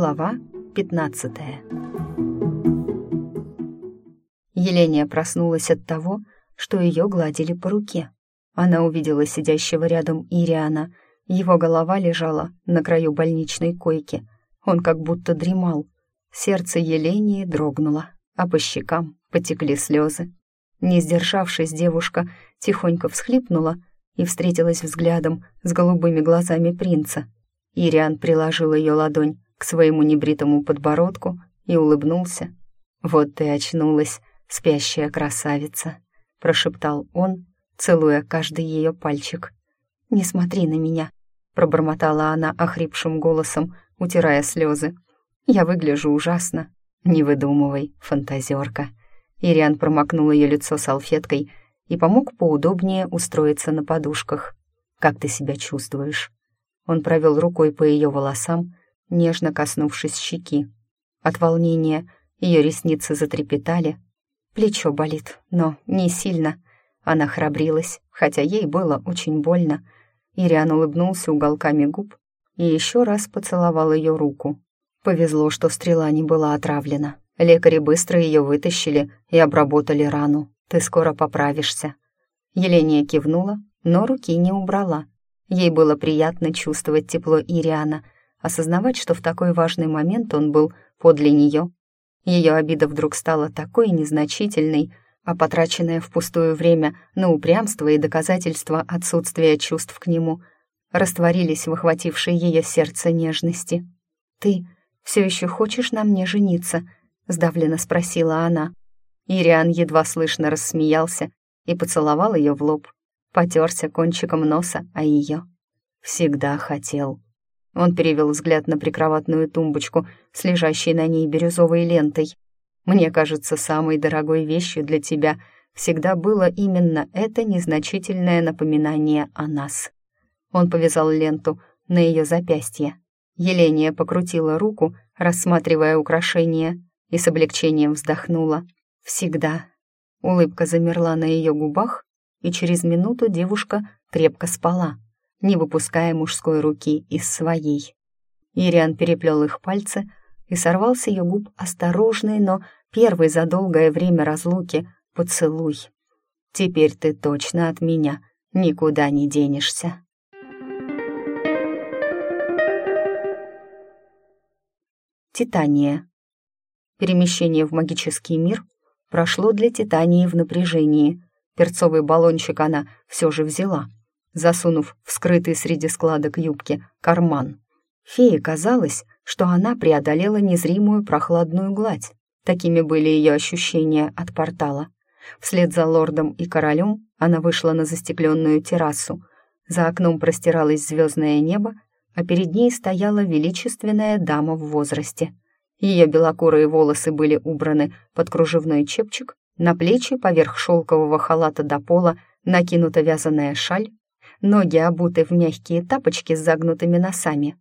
Глава 15 Еления проснулась от того, что ее гладили по руке. Она увидела сидящего рядом Ириана. Его голова лежала на краю больничной койки. Он как будто дремал. Сердце Елении дрогнуло, а по щекам потекли слезы. Не сдержавшись, девушка тихонько всхлипнула и встретилась взглядом с голубыми глазами принца. Ириан приложил ее ладонь к своему небритому подбородку и улыбнулся. «Вот ты очнулась, спящая красавица», — прошептал он, целуя каждый ее пальчик. «Не смотри на меня», — пробормотала она охрипшим голосом, утирая слезы. «Я выгляжу ужасно. Не выдумывай, фантазерка». Ириан промокнул ее лицо салфеткой и помог поудобнее устроиться на подушках. «Как ты себя чувствуешь?» Он провел рукой по ее волосам, нежно коснувшись щеки. От волнения ее ресницы затрепетали. Плечо болит, но не сильно. Она храбрилась, хотя ей было очень больно. Ириан улыбнулся уголками губ и еще раз поцеловал ее руку. Повезло, что стрела не была отравлена. Лекари быстро ее вытащили и обработали рану. Ты скоро поправишься. Еления кивнула, но руки не убрала. Ей было приятно чувствовать тепло Ириана, осознавать, что в такой важный момент он был подле нее. Ее обида вдруг стала такой незначительной, а потраченное впустую время на упрямство и доказательство отсутствия чувств к нему растворились в охватившей ее сердце нежности. «Ты все еще хочешь на мне жениться?» — сдавленно спросила она. Ириан едва слышно рассмеялся и поцеловал ее в лоб, потерся кончиком носа о ее. «Всегда хотел». Он перевел взгляд на прикроватную тумбочку с лежащей на ней бирюзовой лентой. «Мне кажется, самой дорогой вещью для тебя всегда было именно это незначительное напоминание о нас». Он повязал ленту на ее запястье. Еления покрутила руку, рассматривая украшение, и с облегчением вздохнула. «Всегда». Улыбка замерла на ее губах, и через минуту девушка крепко спала не выпуская мужской руки из своей. Ириан переплел их пальцы и сорвал с ее губ осторожный, но первый за долгое время разлуки поцелуй. «Теперь ты точно от меня никуда не денешься». Титания. Перемещение в магический мир прошло для Титании в напряжении. Перцовый баллончик она все же взяла — засунув в скрытый среди складок юбки карман. Фее казалось, что она преодолела незримую прохладную гладь. Такими были ее ощущения от портала. Вслед за лордом и королем она вышла на застекленную террасу. За окном простиралось звездное небо, а перед ней стояла величественная дама в возрасте. Ее белокурые волосы были убраны под кружевной чепчик, на плечи поверх шелкового халата до пола накинута вязаная шаль, ноги обуты в мягкие тапочки с загнутыми носами.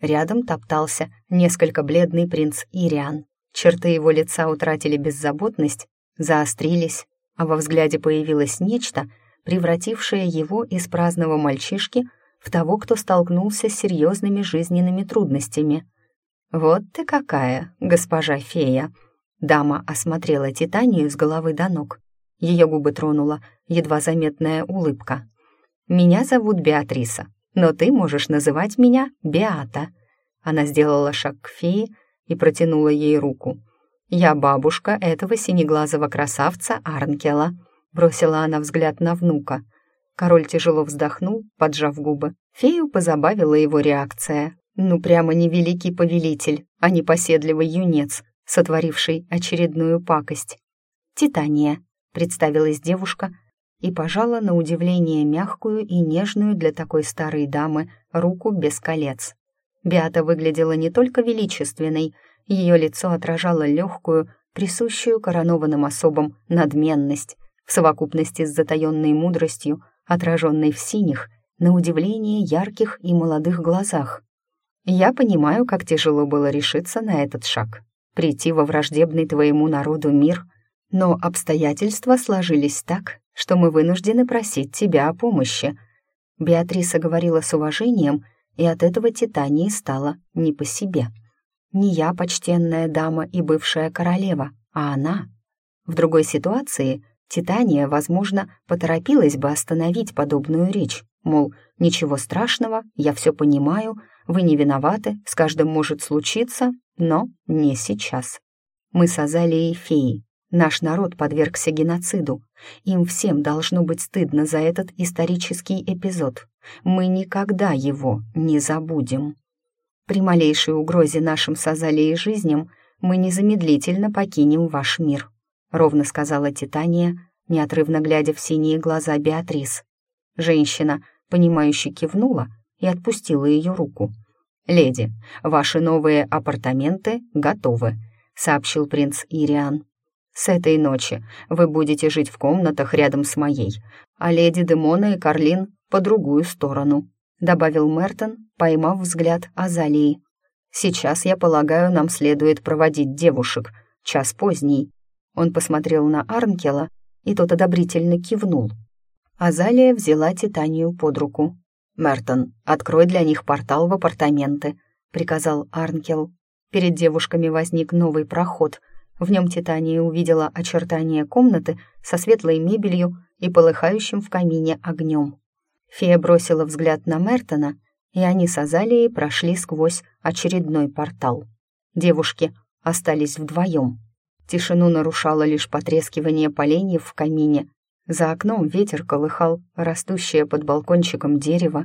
Рядом топтался несколько бледный принц Ириан. Черты его лица утратили беззаботность, заострились, а во взгляде появилось нечто, превратившее его из праздного мальчишки в того, кто столкнулся с серьезными жизненными трудностями. «Вот ты какая, госпожа фея!» Дама осмотрела Титанию с головы до ног. Ее губы тронула едва заметная улыбка. Меня зовут Беатриса, но ты можешь называть меня Беата». Она сделала шаг к фее и протянула ей руку. «Я бабушка этого синеглазого красавца Арнкела», — бросила она взгляд на внука. Король тяжело вздохнул, поджав губы. Фею позабавила его реакция. Ну, прямо не великий повелитель, а непоседливый юнец, сотворивший очередную пакость. «Титания», — представилась девушка, и пожала на удивление мягкую и нежную для такой старой дамы руку без колец. Беата выглядела не только величественной, ее лицо отражало легкую, присущую коронованным особам надменность, в совокупности с затаенной мудростью, отраженной в синих, на удивление ярких и молодых глазах. Я понимаю, как тяжело было решиться на этот шаг, прийти во враждебный твоему народу мир, но обстоятельства сложились так, что мы вынуждены просить тебя о помощи». Беатриса говорила с уважением, и от этого Титании стало не по себе. Не я, почтенная дама и бывшая королева, а она. В другой ситуации Титания, возможно, поторопилась бы остановить подобную речь, мол, ничего страшного, я все понимаю, вы не виноваты, с каждым может случиться, но не сейчас. Мы с Азалией феи, наш народ подвергся геноциду, им всем должно быть стыдно за этот исторический эпизод. Мы никогда его не забудем. При малейшей угрозе нашим с Азалией жизням мы незамедлительно покинем ваш мир», — ровно сказала Титания, неотрывно глядя в синие глаза Беатрис. Женщина, понимающе кивнула и отпустила ее руку. «Леди, ваши новые апартаменты готовы», — сообщил принц Ириан. «С этой ночи вы будете жить в комнатах рядом с моей, а леди Демона и Карлин по другую сторону», — добавил Мертон, поймав взгляд Азалии. «Сейчас, я полагаю, нам следует проводить девушек. Час поздний». Он посмотрел на Арнкела, и тот одобрительно кивнул. Азалия взяла Титанию под руку. «Мертон, открой для них портал в апартаменты», — приказал Арнкел. Перед девушками возник новый проход. В нем Титания увидела очертания комнаты со светлой мебелью и полыхающим в камине огнем. Фея бросила взгляд на Мертона, и они с Азалией прошли сквозь очередной портал. Девушки остались вдвоем. Тишину нарушало лишь потрескивание поленьев в камине. За окном ветер колыхал растущее под балкончиком дерево.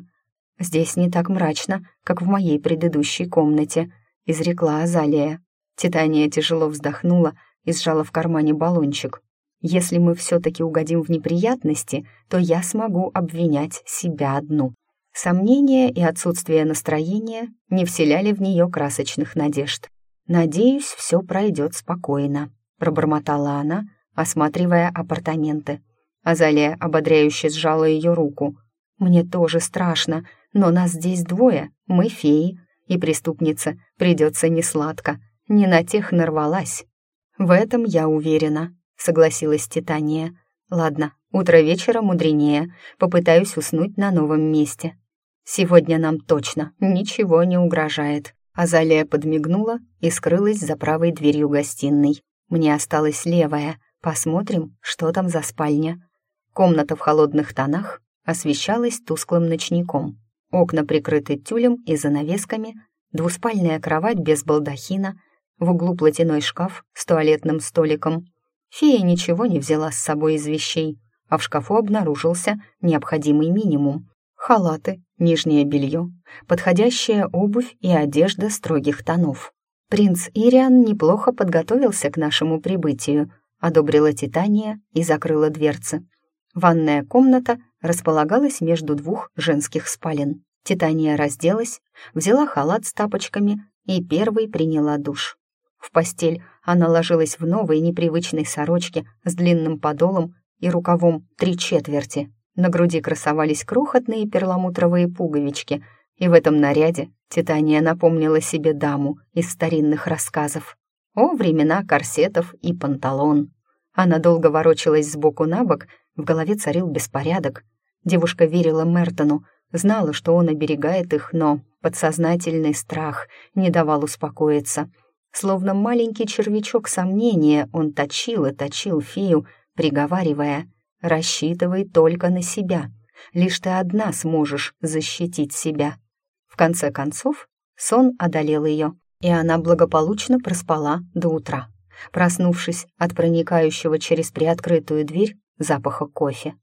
«Здесь не так мрачно, как в моей предыдущей комнате», — изрекла Азалия. Титания тяжело вздохнула и сжала в кармане баллончик. «Если мы все-таки угодим в неприятности, то я смогу обвинять себя одну». Сомнения и отсутствие настроения не вселяли в нее красочных надежд. «Надеюсь, все пройдет спокойно», — пробормотала она, осматривая апартаменты. Азалия ободряюще сжала ее руку. «Мне тоже страшно, но нас здесь двое, мы феи, и преступница придется несладко, не на тех нарвалась». «В этом я уверена», — согласилась Титания. «Ладно, утро вечера мудренее, попытаюсь уснуть на новом месте. Сегодня нам точно ничего не угрожает». Азалия подмигнула и скрылась за правой дверью гостиной. Мне осталась левая. Посмотрим, что там за спальня. Комната в холодных тонах освещалась тусклым ночником. Окна прикрыты тюлем и занавесками, двуспальная кровать без балдахина, в углу платяной шкаф с туалетным столиком. Фея ничего не взяла с собой из вещей, а в шкафу обнаружился необходимый минимум. Халаты, нижнее белье, подходящая обувь и одежда строгих тонов. Принц Ириан неплохо подготовился к нашему прибытию, одобрила Титания и закрыла дверцы. Ванная комната располагалась между двух женских спален. Титания разделась, взяла халат с тапочками и первой приняла душ. В постель она ложилась в новой непривычной сорочке с длинным подолом и рукавом три четверти. На груди красовались крохотные перламутровые пуговички, и в этом наряде Титания напомнила себе даму из старинных рассказов. О, времена корсетов и панталон. Она долго ворочалась сбоку на бок, в голове царил беспорядок. Девушка верила Мертону, знала, что он оберегает их, но подсознательный страх не давал успокоиться. Словно маленький червячок сомнения, он точил и точил фею, приговаривая «Рассчитывай только на себя. Лишь ты одна сможешь защитить себя». В конце концов, сон одолел ее, и она благополучно проспала до утра, проснувшись от проникающего через приоткрытую дверь запаха кофе.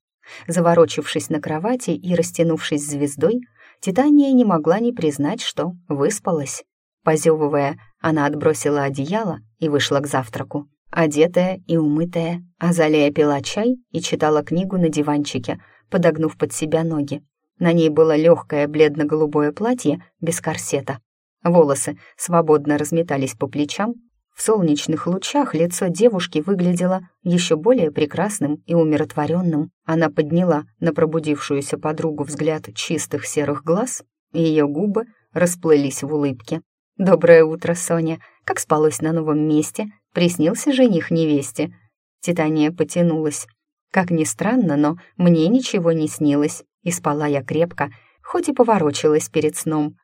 Заворочившись на кровати и растянувшись звездой, Титания не могла не признать, что выспалась. Позевывая, она отбросила одеяло и вышла к завтраку. Одетая и умытая, Азалия пила чай и читала книгу на диванчике, подогнув под себя ноги. На ней было легкое бледно-голубое платье без корсета. Волосы свободно разметались по плечам, в солнечных лучах лицо девушки выглядело еще более прекрасным и умиротворенным. Она подняла на пробудившуюся подругу взгляд чистых серых глаз, и ее губы расплылись в улыбке. «Доброе утро, Соня! Как спалось на новом месте? Приснился жених невесте?» Титания потянулась. Как ни странно, но мне ничего не снилось, и спала я крепко, хоть и поворочилась перед сном.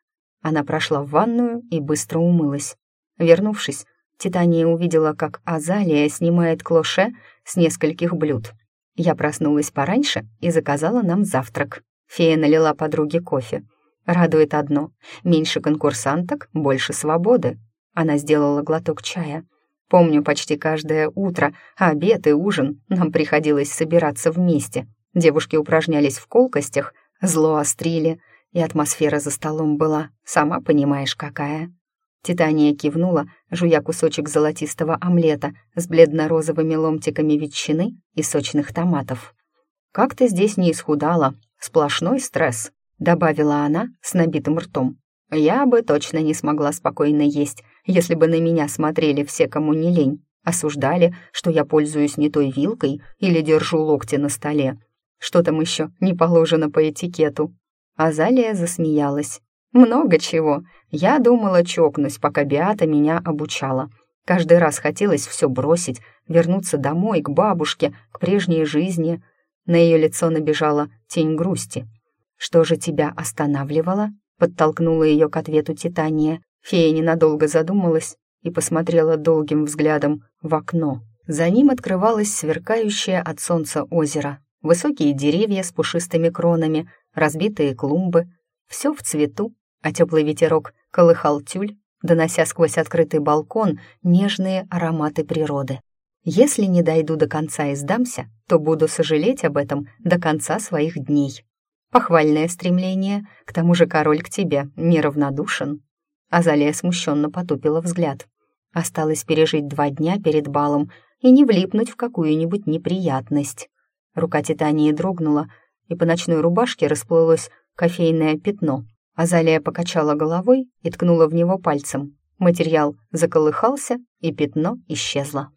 Она прошла в ванную и быстро умылась. Вернувшись, Титания увидела, как Азалия снимает клоше с нескольких блюд. Я проснулась пораньше и заказала нам завтрак. Фея налила подруге кофе. Радует одно — меньше конкурсанток, больше свободы. Она сделала глоток чая. Помню, почти каждое утро, обед и ужин нам приходилось собираться вместе. Девушки упражнялись в колкостях, зло острили, и атмосфера за столом была, сама понимаешь, какая. Титания кивнула, жуя кусочек золотистого омлета с бледно-розовыми ломтиками ветчины и сочных томатов. «Как ты здесь не исхудала? Сплошной стресс», — добавила она с набитым ртом. «Я бы точно не смогла спокойно есть, если бы на меня смотрели все, кому не лень, осуждали, что я пользуюсь не той вилкой или держу локти на столе. Что там еще не положено по этикету?» Азалия засмеялась. «Много чего. Я думала, чокнусь, пока Биата меня обучала. Каждый раз хотелось все бросить, вернуться домой, к бабушке, к прежней жизни. На ее лицо набежала тень грусти. «Что же тебя останавливало?» подтолкнула ее к ответу Титания. Фея ненадолго задумалась и посмотрела долгим взглядом в окно. За ним открывалось сверкающее от солнца озеро. Высокие деревья с пушистыми кронами, разбитые клумбы. Все в цвету, а теплый ветерок колыхал тюль, донося сквозь открытый балкон нежные ароматы природы. Если не дойду до конца и сдамся, то буду сожалеть об этом до конца своих дней. Похвальное стремление, к тому же король к тебе неравнодушен. Азалия смущенно потупила взгляд. Осталось пережить два дня перед балом и не влипнуть в какую-нибудь неприятность. Рука Титании дрогнула, и по ночной рубашке расплылось кофейное пятно. Азалия покачала головой и ткнула в него пальцем. Материал заколыхался, и пятно исчезло.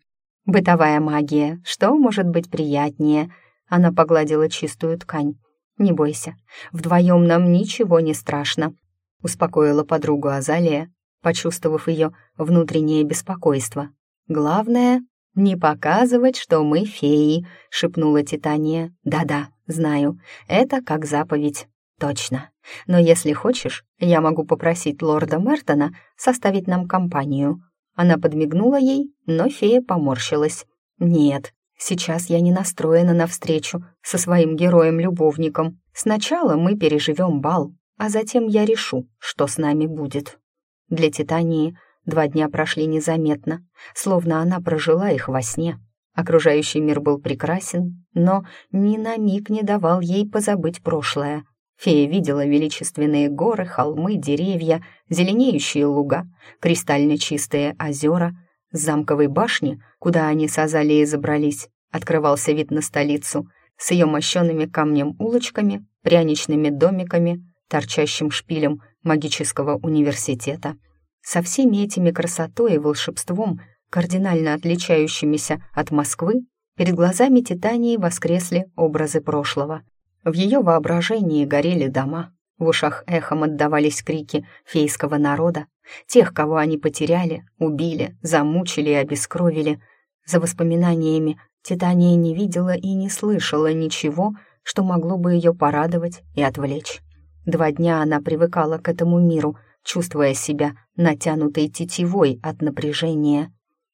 «Бытовая магия. Что может быть приятнее?» Она погладила чистую ткань. «Не бойся, вдвоем нам ничего не страшно», — успокоила подругу Азалия, почувствовав ее внутреннее беспокойство. «Главное — не показывать, что мы феи», — шепнула Титания. «Да-да, знаю, это как заповедь, точно. Но если хочешь, я могу попросить лорда Мертона составить нам компанию». Она подмигнула ей, но фея поморщилась. «Нет, Сейчас я не настроена на встречу со своим героем-любовником. Сначала мы переживем бал, а затем я решу, что с нами будет. Для Титании два дня прошли незаметно, словно она прожила их во сне. Окружающий мир был прекрасен, но ни на миг не давал ей позабыть прошлое. Фея видела величественные горы, холмы, деревья, зеленеющие луга, кристально чистые озера. С замковой башни, куда они с Азалией забрались, открывался вид на столицу с ее мощенными камнем улочками, пряничными домиками, торчащим шпилем магического университета. Со всеми этими красотой и волшебством, кардинально отличающимися от Москвы, перед глазами Титании воскресли образы прошлого. В ее воображении горели дома, в ушах эхом отдавались крики фейского народа, тех, кого они потеряли, убили, замучили и обескровили. За воспоминаниями Титания не видела и не слышала ничего, что могло бы ее порадовать и отвлечь. Два дня она привыкала к этому миру, чувствуя себя натянутой тетивой от напряжения.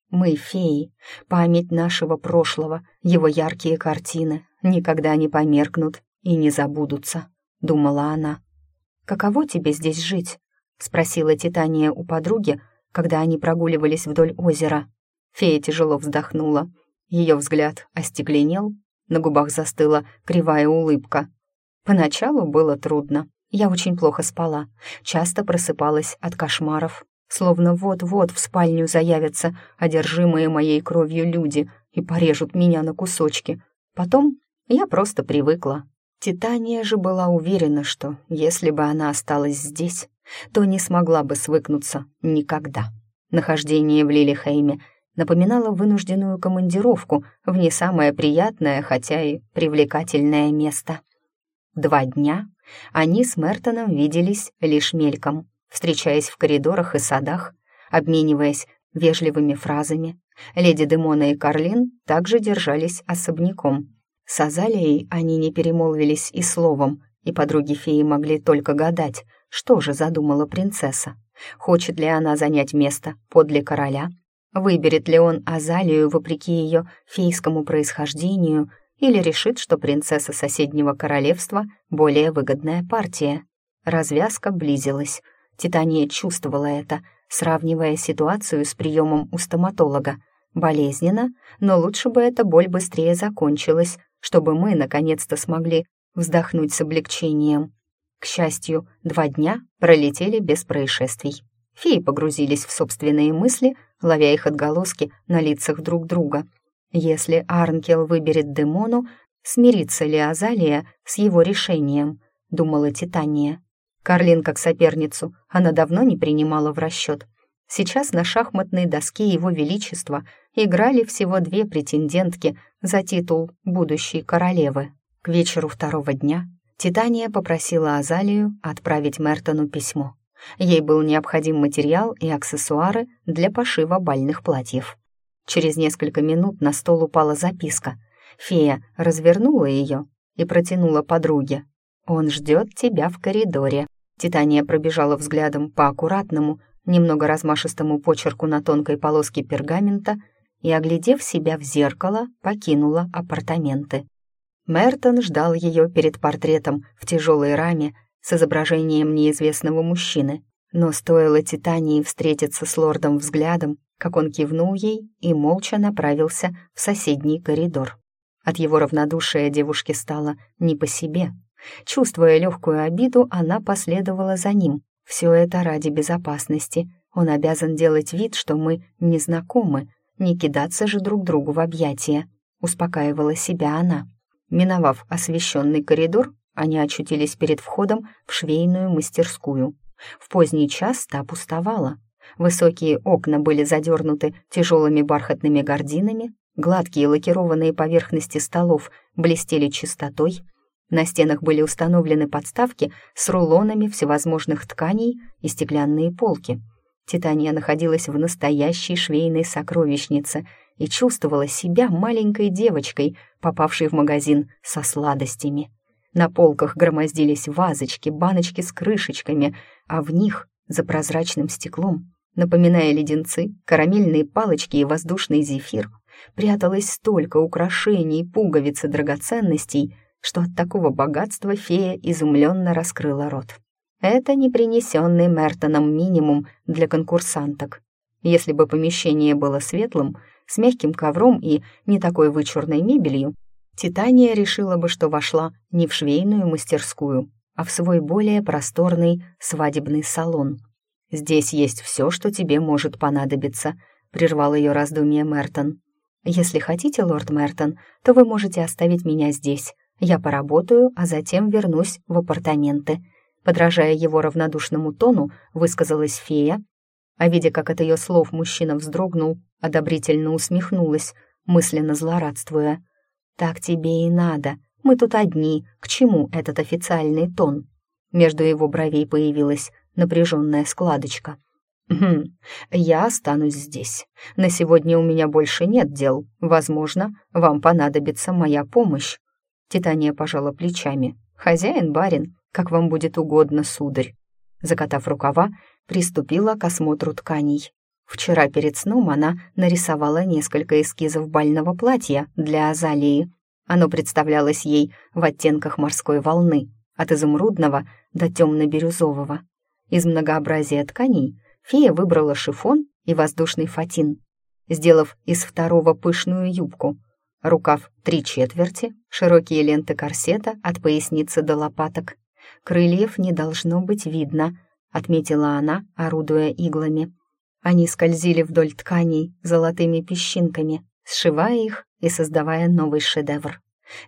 Мы, феи, память нашего прошлого, его яркие картины никогда не померкнут и не забудутся, думала она. «Каково тебе здесь жить?» — спросила Титания у подруги, когда они прогуливались вдоль озера. Фея тяжело вздохнула. Ее взгляд остекленел, на губах застыла кривая улыбка. Поначалу было трудно. Я очень плохо спала, часто просыпалась от кошмаров, словно вот-вот в спальню заявятся одержимые моей кровью люди и порежут меня на кусочки. Потом я просто привыкла. Титания же была уверена, что если бы она осталась здесь, то не смогла бы свыкнуться никогда. Нахождение в Лилихейме — напоминала вынужденную командировку в не самое приятное, хотя и привлекательное место. Два дня они с Мертоном виделись лишь мельком, встречаясь в коридорах и садах, обмениваясь вежливыми фразами. Леди Демона и Карлин также держались особняком. С Азалией они не перемолвились и словом, и подруги феи могли только гадать, что же задумала принцесса. Хочет ли она занять место подле короля? Выберет ли он Азалию вопреки ее фейскому происхождению или решит, что принцесса соседнего королевства более выгодная партия? Развязка близилась. Титания чувствовала это, сравнивая ситуацию с приемом у стоматолога. Болезненно, но лучше бы эта боль быстрее закончилась, чтобы мы наконец-то смогли вздохнуть с облегчением. К счастью, два дня пролетели без происшествий. Феи погрузились в собственные мысли, ловя их отголоски на лицах друг друга. Если Арнкел выберет Демону, смирится ли Азалия с его решением, думала Титания. Карлин как соперницу она давно не принимала в расчет. Сейчас на шахматной доске Его Величества играли всего две претендентки за титул будущей королевы. К вечеру второго дня Титания попросила Азалию отправить Мертону письмо. Ей был необходим материал и аксессуары для пошива бальных платьев. Через несколько минут на стол упала записка. Фея развернула ее и протянула подруге. «Он ждет тебя в коридоре». Титания пробежала взглядом по аккуратному, немного размашистому почерку на тонкой полоске пергамента и, оглядев себя в зеркало, покинула апартаменты. Мертон ждал ее перед портретом в тяжелой раме с изображением неизвестного мужчины, но стоило Титании встретиться с лордом взглядом, как он кивнул ей и молча направился в соседний коридор. От его равнодушия девушке стало не по себе — Чувствуя легкую обиду, она последовала за ним. Все это ради безопасности. Он обязан делать вид, что мы не знакомы, не кидаться же друг другу в объятия. Успокаивала себя она. Миновав освещенный коридор, они очутились перед входом в швейную мастерскую. В поздний час та пустовала. Высокие окна были задернуты тяжелыми бархатными гардинами, гладкие лакированные поверхности столов блестели чистотой, на стенах были установлены подставки с рулонами всевозможных тканей и стеклянные полки. Титания находилась в настоящей швейной сокровищнице и чувствовала себя маленькой девочкой, попавшей в магазин со сладостями. На полках громоздились вазочки, баночки с крышечками, а в них, за прозрачным стеклом, напоминая леденцы, карамельные палочки и воздушный зефир, пряталось столько украшений, пуговиц и драгоценностей — что от такого богатства фея изумленно раскрыла рот. Это не принесенный Мертоном минимум для конкурсанток. Если бы помещение было светлым, с мягким ковром и не такой вычурной мебелью, Титания решила бы, что вошла не в швейную мастерскую, а в свой более просторный свадебный салон. «Здесь есть все, что тебе может понадобиться», — прервал ее раздумье Мертон. «Если хотите, лорд Мертон, то вы можете оставить меня здесь. Я поработаю, а затем вернусь в апартаменты. Подражая его равнодушному тону, высказалась фея, а видя, как от ее слов мужчина вздрогнул, одобрительно усмехнулась, мысленно злорадствуя. «Так тебе и надо. Мы тут одни. К чему этот официальный тон?» Между его бровей появилась напряженная складочка. «Хм, я останусь здесь. На сегодня у меня больше нет дел. Возможно, вам понадобится моя помощь. Титания пожала плечами. «Хозяин, барин, как вам будет угодно, сударь». Закатав рукава, приступила к осмотру тканей. Вчера перед сном она нарисовала несколько эскизов бального платья для Азалии. Оно представлялось ей в оттенках морской волны, от изумрудного до темно-бирюзового. Из многообразия тканей фея выбрала шифон и воздушный фатин, сделав из второго пышную юбку — Рукав три четверти, широкие ленты корсета от поясницы до лопаток. Крыльев не должно быть видно, отметила она, орудуя иглами. Они скользили вдоль тканей золотыми песчинками, сшивая их и создавая новый шедевр.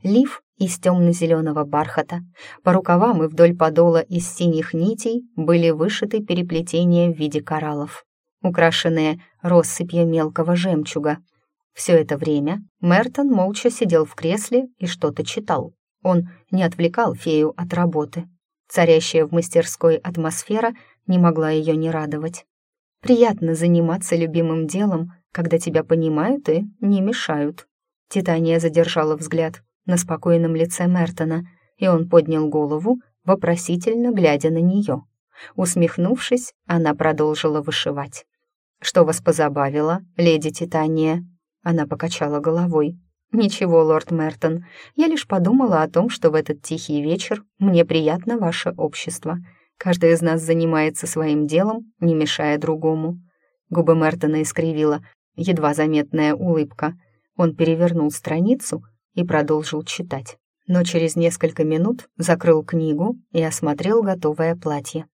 Лиф из темно-зеленого бархата, по рукавам и вдоль подола из синих нитей были вышиты переплетения в виде кораллов, украшенные россыпью мелкого жемчуга — все это время Мертон молча сидел в кресле и что-то читал. Он не отвлекал фею от работы. Царящая в мастерской атмосфера не могла ее не радовать. Приятно заниматься любимым делом, когда тебя понимают и не мешают. Титания задержала взгляд на спокойном лице Мертона и он поднял голову, вопросительно глядя на нее. Усмехнувшись, она продолжила вышивать. «Что вас позабавило, леди Титания?» Она покачала головой. «Ничего, лорд Мертон, я лишь подумала о том, что в этот тихий вечер мне приятно ваше общество. Каждый из нас занимается своим делом, не мешая другому». Губы Мертона искривила едва заметная улыбка. Он перевернул страницу и продолжил читать. Но через несколько минут закрыл книгу и осмотрел готовое платье.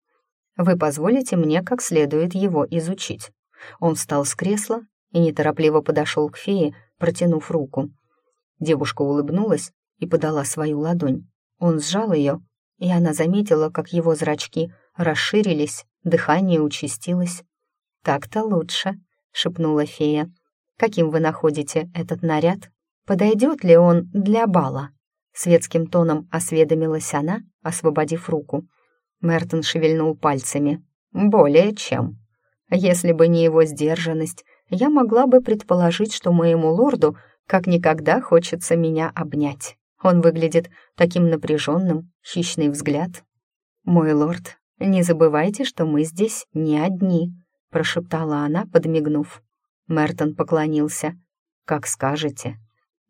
«Вы позволите мне как следует его изучить?» Он встал с кресла и неторопливо подошел к фее, протянув руку. Девушка улыбнулась и подала свою ладонь. Он сжал ее, и она заметила, как его зрачки расширились, дыхание участилось. «Так-то лучше», — шепнула фея. «Каким вы находите этот наряд? Подойдет ли он для бала?» Светским тоном осведомилась она, освободив руку. Мертон шевельнул пальцами. «Более чем. Если бы не его сдержанность, я могла бы предположить, что моему лорду как никогда хочется меня обнять. Он выглядит таким напряженным, хищный взгляд. «Мой лорд, не забывайте, что мы здесь не одни», прошептала она, подмигнув. Мертон поклонился. «Как скажете».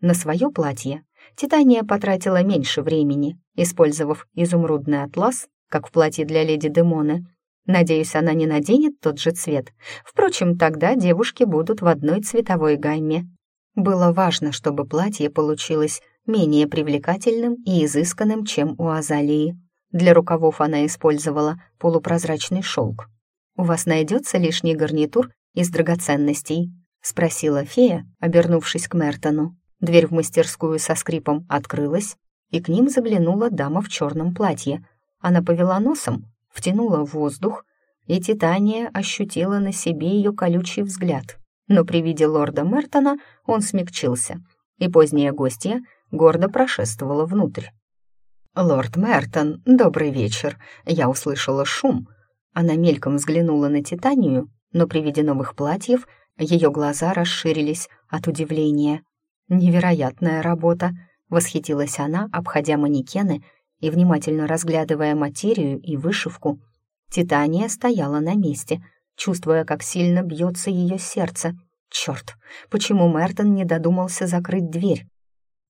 На свое платье Титания потратила меньше времени, использовав изумрудный атлас, как в платье для леди Демоны. Надеюсь, она не наденет тот же цвет. Впрочем, тогда девушки будут в одной цветовой гамме. Было важно, чтобы платье получилось менее привлекательным и изысканным, чем у Азалии. Для рукавов она использовала полупрозрачный шелк. «У вас найдется лишний гарнитур из драгоценностей?» — спросила фея, обернувшись к Мертону. Дверь в мастерскую со скрипом открылась, и к ним заглянула дама в черном платье. Она повела носом, втянула воздух, и Титания ощутила на себе ее колючий взгляд. Но при виде лорда Мертона он смягчился, и поздняя гостья гордо прошествовала внутрь. «Лорд Мертон, добрый вечер. Я услышала шум», она мельком взглянула на Титанию, но при виде новых платьев ее глаза расширились от удивления. «Невероятная работа!» — восхитилась она, обходя манекены и внимательно разглядывая материю и вышивку. Титания стояла на месте, чувствуя, как сильно бьется ее сердце. Черт, почему Мертон не додумался закрыть дверь?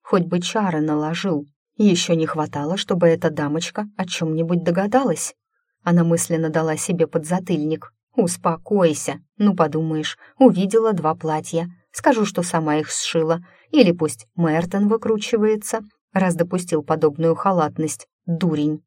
Хоть бы чары наложил. Еще не хватало, чтобы эта дамочка о чем-нибудь догадалась. Она мысленно дала себе подзатыльник. «Успокойся. Ну, подумаешь, увидела два платья. Скажу, что сама их сшила. Или пусть Мертон выкручивается, раз допустил подобную халатность. Дурень».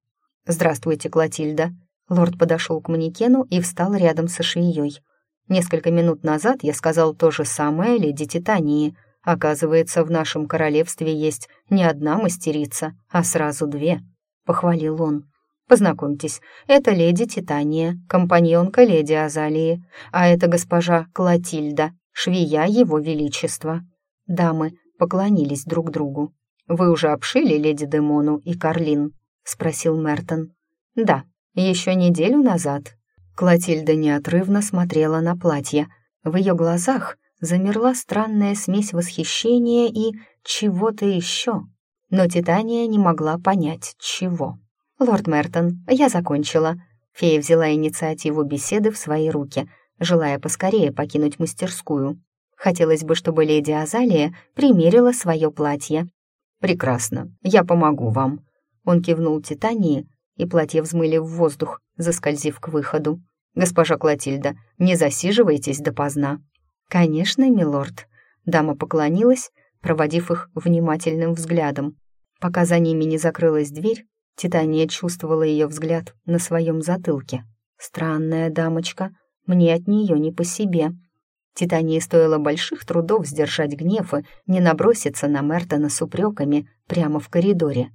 «Здравствуйте, Клотильда». Лорд подошел к манекену и встал рядом со швеей. «Несколько минут назад я сказал то же самое леди Титании. Оказывается, в нашем королевстве есть не одна мастерица, а сразу две», — похвалил он. Познакомьтесь, это леди Титания, компаньонка леди Азалии, а это госпожа Клотильда, швея его величества». Дамы поклонились друг другу. «Вы уже обшили леди Демону и Карлин?» — спросил Мертон. «Да, еще неделю назад». Клотильда неотрывно смотрела на платье. В ее глазах замерла странная смесь восхищения и чего-то еще. Но Титания не могла понять, чего. «Лорд Мертон, я закончила». Фея взяла инициативу беседы в свои руки, желая поскорее покинуть мастерскую. Хотелось бы, чтобы леди Азалия примерила свое платье. «Прекрасно, я помогу вам». Он кивнул Титании, и платье взмыли в воздух, заскользив к выходу. «Госпожа Клотильда, не засиживайтесь допоздна». «Конечно, милорд». Дама поклонилась, проводив их внимательным взглядом. Пока за ними не закрылась дверь, Титания чувствовала ее взгляд на своем затылке. Странная дамочка, мне от нее не по себе. Титании стоило больших трудов сдержать гнев и не наброситься на Мертона с упреками прямо в коридоре.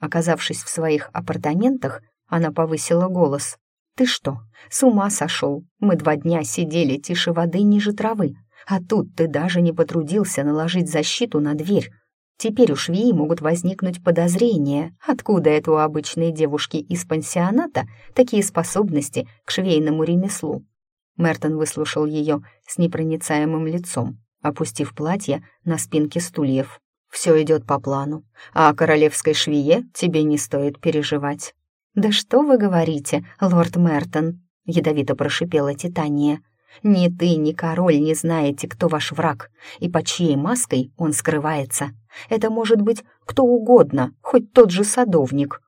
Оказавшись в своих апартаментах, она повысила голос. «Ты что, с ума сошел? Мы два дня сидели тише воды ниже травы, а тут ты даже не потрудился наложить защиту на дверь. Теперь у швеи могут возникнуть подозрения, откуда это у обычной девушки из пансионата такие способности к швейному ремеслу. Мертон выслушал ее с непроницаемым лицом, опустив платье на спинки стульев. Все идет по плану, а о королевской швее тебе не стоит переживать». «Да что вы говорите, лорд Мертон?» — ядовито прошипела Титания. «Ни ты, ни король не знаете, кто ваш враг и под чьей маской он скрывается. Это может быть кто угодно, хоть тот же садовник».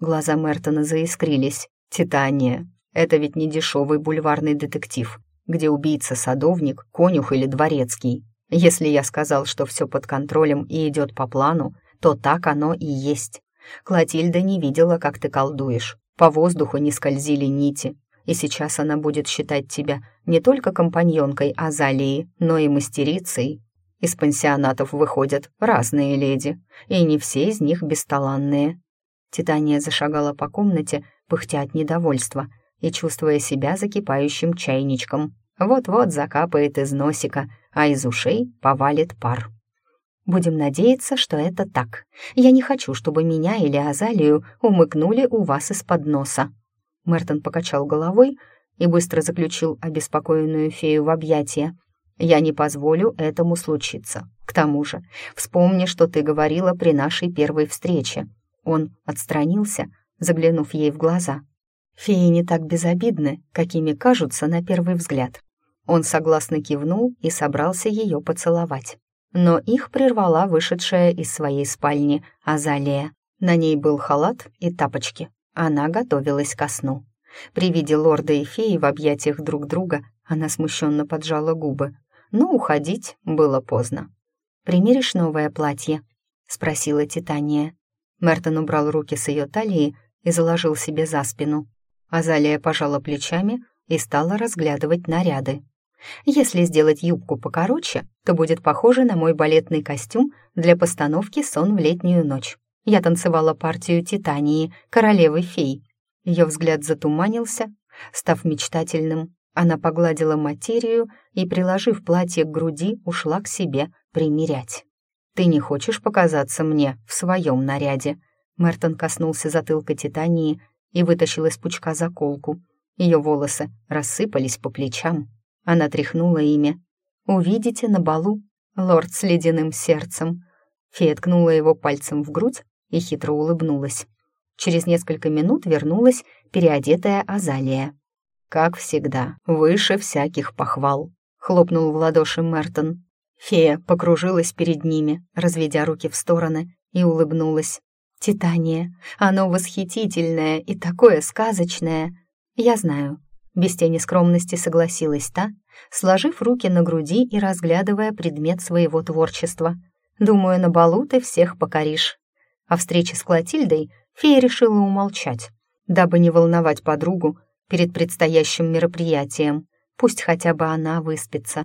Глаза Мертона заискрились. «Титания, это ведь не дешевый бульварный детектив, где убийца садовник, конюх или дворецкий. Если я сказал, что все под контролем и идет по плану, то так оно и есть. Клотильда не видела, как ты колдуешь. По воздуху не скользили нити, и сейчас она будет считать тебя не только компаньонкой Азалии, но и мастерицей. Из пансионатов выходят разные леди, и не все из них бесталанные. Титания зашагала по комнате, пыхтя от недовольства и чувствуя себя закипающим чайничком. Вот-вот закапает из носика, а из ушей повалит пар. Будем надеяться, что это так. Я не хочу, чтобы меня или Азалию умыкнули у вас из-под носа». Мертон покачал головой и быстро заключил обеспокоенную фею в объятия. «Я не позволю этому случиться. К тому же, вспомни, что ты говорила при нашей первой встрече». Он отстранился, заглянув ей в глаза. Феи не так безобидны, какими кажутся на первый взгляд. Он согласно кивнул и собрался ее поцеловать но их прервала вышедшая из своей спальни Азалия. На ней был халат и тапочки. Она готовилась ко сну. При виде лорда и феи в объятиях друг друга она смущенно поджала губы, но уходить было поздно. «Примеришь новое платье?» — спросила Титания. Мертон убрал руки с ее талии и заложил себе за спину. Азалия пожала плечами и стала разглядывать наряды. Если сделать юбку покороче, то будет похоже на мой балетный костюм для постановки «Сон в летнюю ночь». Я танцевала партию Титании, королевы фей. Ее взгляд затуманился, став мечтательным. Она погладила материю и, приложив платье к груди, ушла к себе примерять. «Ты не хочешь показаться мне в своем наряде?» Мертон коснулся затылка Титании и вытащил из пучка заколку. Ее волосы рассыпались по плечам. Она тряхнула ими. «Увидите на балу, лорд с ледяным сердцем». Фея ткнула его пальцем в грудь и хитро улыбнулась. Через несколько минут вернулась переодетая Азалия. «Как всегда, выше всяких похвал», — хлопнул в ладоши Мертон. Фея покружилась перед ними, разведя руки в стороны, и улыбнулась. «Титания, оно восхитительное и такое сказочное. Я знаю, без тени скромности согласилась та, сложив руки на груди и разглядывая предмет своего творчества. «Думаю, на балу ты всех покоришь». О встрече с Клотильдой фея решила умолчать, дабы не волновать подругу перед предстоящим мероприятием. Пусть хотя бы она выспится.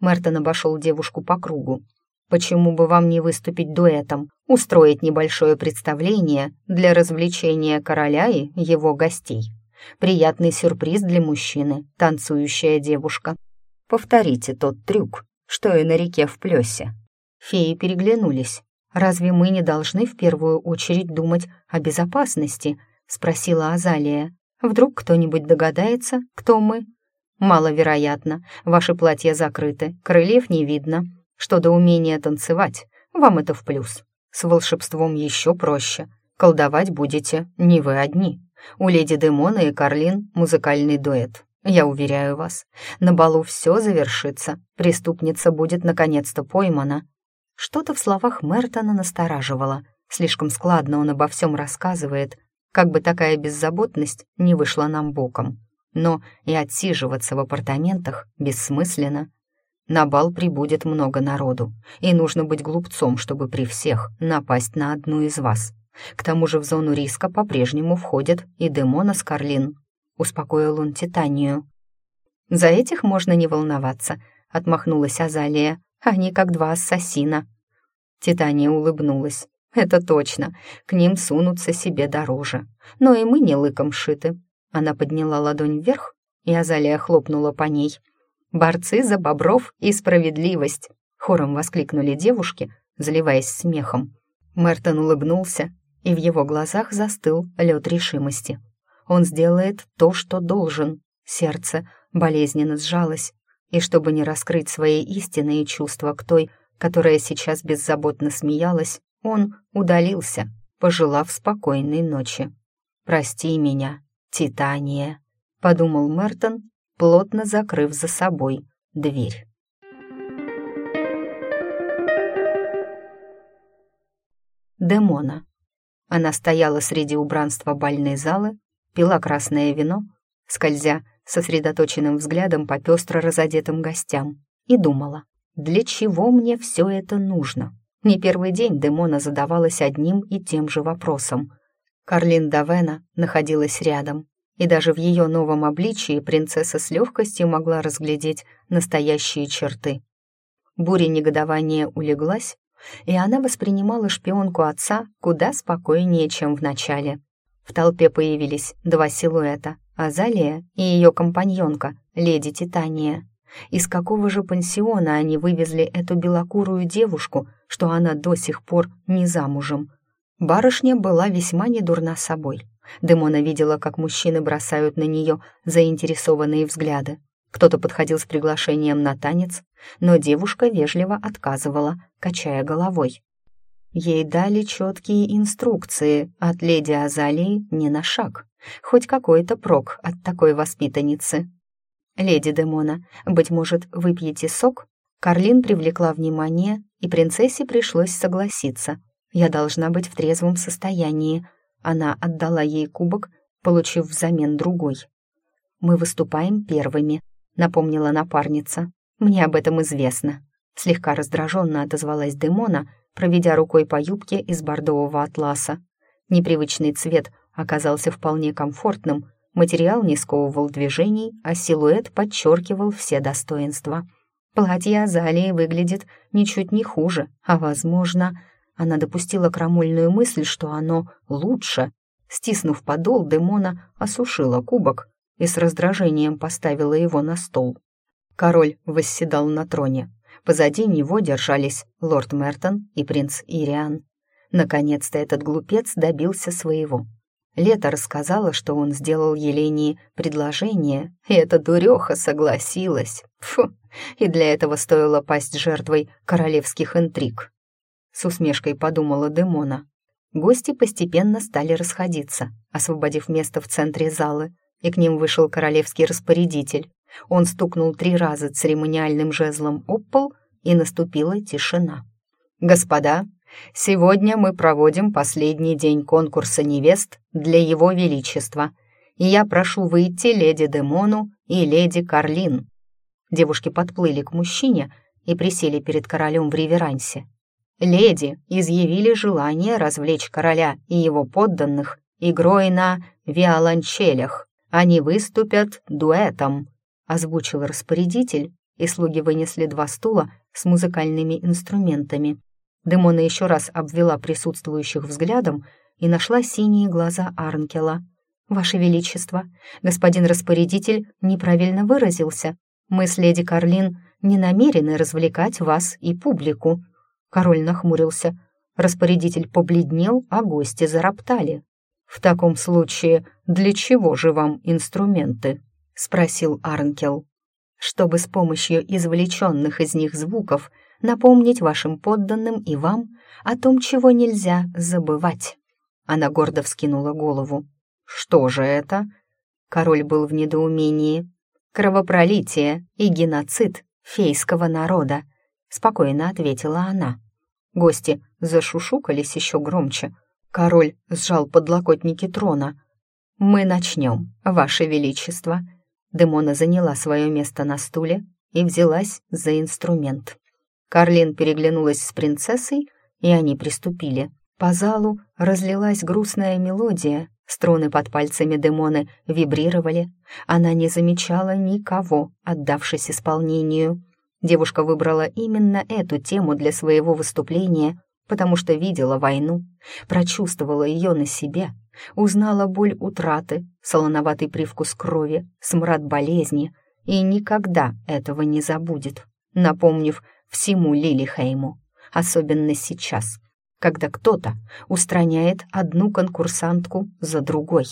Мертон обошел девушку по кругу. «Почему бы вам не выступить дуэтом, устроить небольшое представление для развлечения короля и его гостей?» Приятный сюрприз для мужчины, танцующая девушка. Повторите тот трюк, что и на реке в плесе. Феи переглянулись. «Разве мы не должны в первую очередь думать о безопасности?» — спросила Азалия. «Вдруг кто-нибудь догадается, кто мы?» «Маловероятно. Ваши платья закрыты, крыльев не видно. Что до умения танцевать, вам это в плюс. С волшебством еще проще. Колдовать будете не вы одни». У леди Демона и Карлин музыкальный дуэт. Я уверяю вас, на балу все завершится, преступница будет наконец-то поймана. Что-то в словах Мертона настораживало. Слишком складно он обо всем рассказывает, как бы такая беззаботность не вышла нам боком. Но и отсиживаться в апартаментах бессмысленно. На бал прибудет много народу, и нужно быть глупцом, чтобы при всех напасть на одну из вас. К тому же в зону риска по-прежнему входят и Демона с Карлин. Успокоил он Титанию. «За этих можно не волноваться», — отмахнулась Азалия. «Они как два ассасина». Титания улыбнулась. «Это точно. К ним сунутся себе дороже. Но и мы не лыком шиты». Она подняла ладонь вверх, и Азалия хлопнула по ней. «Борцы за бобров и справедливость!» Хором воскликнули девушки, заливаясь смехом. Мертон улыбнулся и в его глазах застыл лед решимости. Он сделает то, что должен. Сердце болезненно сжалось, и чтобы не раскрыть свои истинные чувства к той, которая сейчас беззаботно смеялась, он удалился, пожелав спокойной ночи. «Прости меня, Титания», — подумал Мертон, плотно закрыв за собой дверь. Демона. Она стояла среди убранства бальной залы, пила красное вино, скользя сосредоточенным взглядом по пестро разодетым гостям, и думала, для чего мне все это нужно? Не первый день Демона задавалась одним и тем же вопросом. Карлин Давена находилась рядом, и даже в ее новом обличии принцесса с легкостью могла разглядеть настоящие черты. Буря негодования улеглась, и она воспринимала шпионку отца куда спокойнее, чем в начале. В толпе появились два силуэта — Азалия и ее компаньонка, леди Титания. Из какого же пансиона они вывезли эту белокурую девушку, что она до сих пор не замужем? Барышня была весьма недурна собой. Демона видела, как мужчины бросают на нее заинтересованные взгляды. Кто-то подходил с приглашением на танец, но девушка вежливо отказывала, качая головой. Ей дали четкие инструкции от леди Азалии не на шаг. Хоть какой-то прок от такой воспитанницы. «Леди Демона, быть может, выпьете сок?» Карлин привлекла внимание, и принцессе пришлось согласиться. «Я должна быть в трезвом состоянии». Она отдала ей кубок, получив взамен другой. «Мы выступаем первыми», — напомнила напарница. «Мне об этом известно». Слегка раздраженно отозвалась Демона, проведя рукой по юбке из бордового атласа. Непривычный цвет оказался вполне комфортным, материал не сковывал движений, а силуэт подчеркивал все достоинства. Платье Азалии выглядит ничуть не хуже, а, возможно, она допустила крамольную мысль, что оно лучше. Стиснув подол, Демона осушила кубок и с раздражением поставила его на стол. Король восседал на троне. Позади него держались лорд Мертон и принц Ириан. Наконец-то этот глупец добился своего. Лето рассказала, что он сделал Елене предложение, и эта дуреха согласилась. Фу, и для этого стоило пасть жертвой королевских интриг. С усмешкой подумала Демона. Гости постепенно стали расходиться, освободив место в центре залы, и к ним вышел королевский распорядитель. Он стукнул три раза церемониальным жезлом об пол, и наступила тишина. «Господа, Сегодня мы проводим последний день конкурса невест для Его Величества, и я прошу выйти леди Демону и леди Карлин». Девушки подплыли к мужчине и присели перед королем в реверансе. Леди изъявили желание развлечь короля и его подданных игрой на виолончелях. Они выступят дуэтом, озвучил распорядитель, и слуги вынесли два стула с музыкальными инструментами. Демона еще раз обвела присутствующих взглядом и нашла синие глаза Арнкела. «Ваше Величество, господин распорядитель неправильно выразился. Мы с леди Карлин не намерены развлекать вас и публику». Король нахмурился. Распорядитель побледнел, а гости зароптали. «В таком случае, для чего же вам инструменты?» — спросил Арнкел. «Чтобы с помощью извлеченных из них звуков — напомнить вашим подданным и вам о том, чего нельзя забывать». Она гордо вскинула голову. «Что же это?» Король был в недоумении. «Кровопролитие и геноцид фейского народа», — спокойно ответила она. Гости зашушукались еще громче. Король сжал подлокотники трона. «Мы начнем, Ваше Величество». Демона заняла свое место на стуле и взялась за инструмент. Карлин переглянулась с принцессой, и они приступили. По залу разлилась грустная мелодия, струны под пальцами Демоны вибрировали. Она не замечала никого, отдавшись исполнению. Девушка выбрала именно эту тему для своего выступления, потому что видела войну, прочувствовала ее на себе, узнала боль утраты, солоноватый привкус крови, смрад болезни и никогда этого не забудет, напомнив, всему Лилихейму, особенно сейчас, когда кто-то устраняет одну конкурсантку за другой.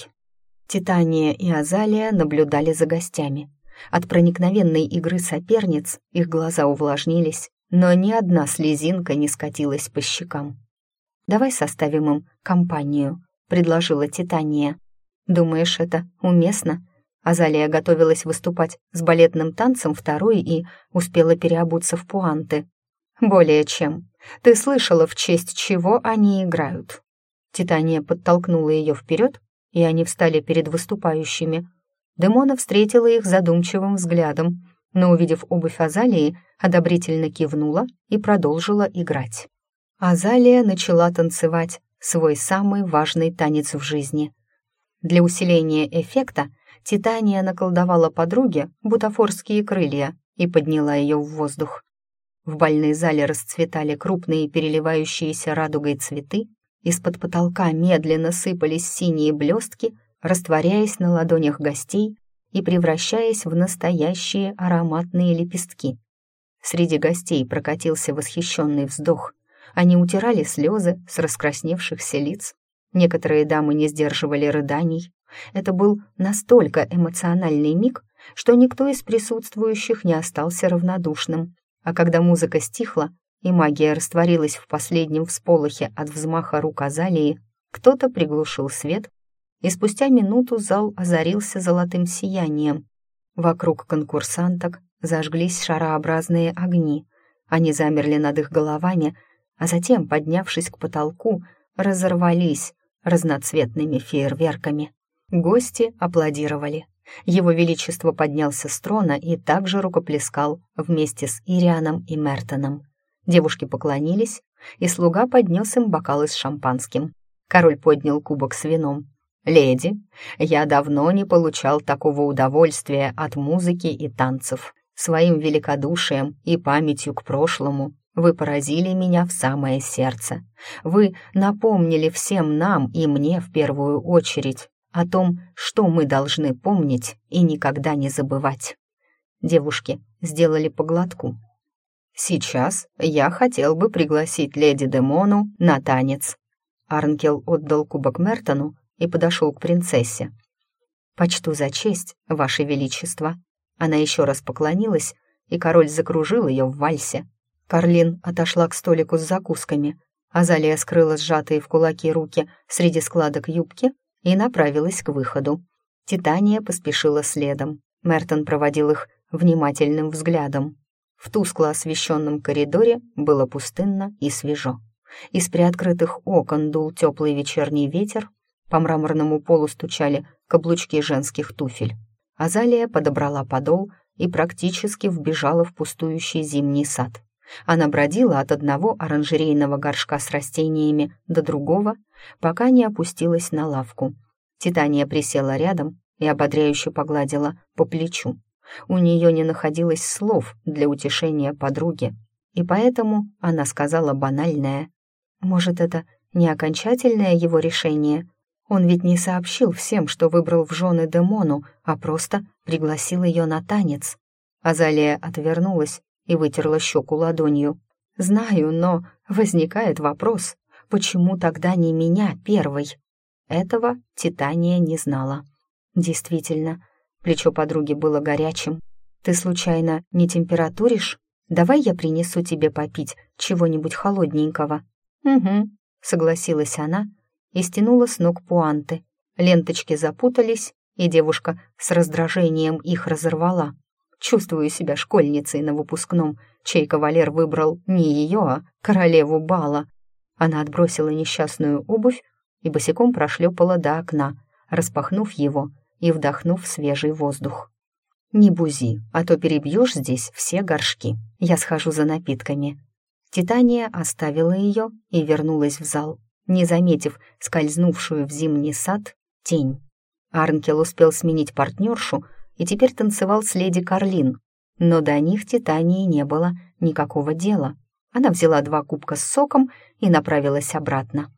Титания и Азалия наблюдали за гостями. От проникновенной игры соперниц их глаза увлажнились, но ни одна слезинка не скатилась по щекам. «Давай составим им компанию», — предложила Титания. «Думаешь, это уместно?» Азалия готовилась выступать с балетным танцем второй и успела переобуться в пуанты. «Более чем. Ты слышала, в честь чего они играют?» Титания подтолкнула ее вперед, и они встали перед выступающими. Демона встретила их задумчивым взглядом, но, увидев обувь Азалии, одобрительно кивнула и продолжила играть. Азалия начала танцевать свой самый важный танец в жизни. Для усиления эффекта Титания наколдовала подруге бутафорские крылья и подняла ее в воздух. В бальной зале расцветали крупные переливающиеся радугой цветы, из-под потолка медленно сыпались синие блестки, растворяясь на ладонях гостей и превращаясь в настоящие ароматные лепестки. Среди гостей прокатился восхищенный вздох. Они утирали слезы с раскрасневшихся лиц. Некоторые дамы не сдерживали рыданий. Это был настолько эмоциональный миг, что никто из присутствующих не остался равнодушным. А когда музыка стихла, и магия растворилась в последнем всполохе от взмаха рук Азалии, кто-то приглушил свет, и спустя минуту зал озарился золотым сиянием. Вокруг конкурсанток зажглись шарообразные огни. Они замерли над их головами, а затем, поднявшись к потолку, разорвались разноцветными фейерверками. Гости аплодировали. Его Величество поднялся с трона и также рукоплескал вместе с Ирианом и Мертоном. Девушки поклонились, и слуга поднес им бокалы с шампанским. Король поднял кубок с вином. «Леди, я давно не получал такого удовольствия от музыки и танцев. Своим великодушием и памятью к прошлому вы поразили меня в самое сердце. Вы напомнили всем нам и мне в первую очередь о том, что мы должны помнить и никогда не забывать». Девушки сделали поглотку, «Сейчас я хотел бы пригласить леди Демону на танец». Арнкел отдал кубок Мертону и подошел к принцессе. «Почту за честь, ваше величество». Она еще раз поклонилась, и король закружил ее в вальсе. Карлин отошла к столику с закусками. Азалия скрыла сжатые в кулаки руки среди складок юбки и направилась к выходу. Титания поспешила следом. Мертон проводил их внимательным взглядом. В тускло освещенном коридоре было пустынно и свежо. Из приоткрытых окон дул теплый вечерний ветер, по мраморному полу стучали каблучки женских туфель. Азалия подобрала подол и практически вбежала в пустующий зимний сад. Она бродила от одного оранжерейного горшка с растениями до другого, пока не опустилась на лавку. Титания присела рядом и ободряюще погладила по плечу. У нее не находилось слов для утешения подруги, и поэтому она сказала банальное. «Может, это не окончательное его решение? Он ведь не сообщил всем, что выбрал в жены Демону, а просто пригласил ее на танец». Азалия отвернулась и вытерла щеку ладонью. «Знаю, но возникает вопрос, почему тогда не меня первой?» Этого Титания не знала. Действительно, Плечо подруги было горячим. «Ты случайно не температуришь? Давай я принесу тебе попить чего-нибудь холодненького». «Угу», — согласилась она и стянула с ног пуанты. Ленточки запутались, и девушка с раздражением их разорвала. Чувствую себя школьницей на выпускном, чей кавалер выбрал не ее, а королеву бала. Она отбросила несчастную обувь и босиком прошлепала до окна, распахнув его — и вдохнув свежий воздух. «Не бузи, а то перебьешь здесь все горшки. Я схожу за напитками». Титания оставила ее и вернулась в зал, не заметив скользнувшую в зимний сад тень. Арнкел успел сменить партнершу и теперь танцевал с леди Карлин, но до них Титании не было никакого дела. Она взяла два кубка с соком и направилась обратно.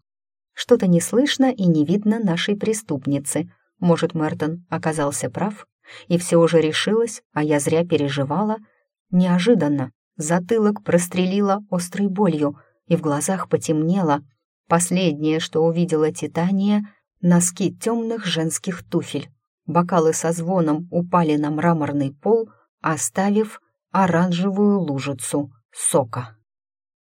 Что-то не слышно и не видно нашей преступницы, может, Мертон оказался прав, и все уже решилось, а я зря переживала. Неожиданно затылок прострелила острой болью, и в глазах потемнело. Последнее, что увидела Титания — носки темных женских туфель. Бокалы со звоном упали на мраморный пол, оставив оранжевую лужицу сока.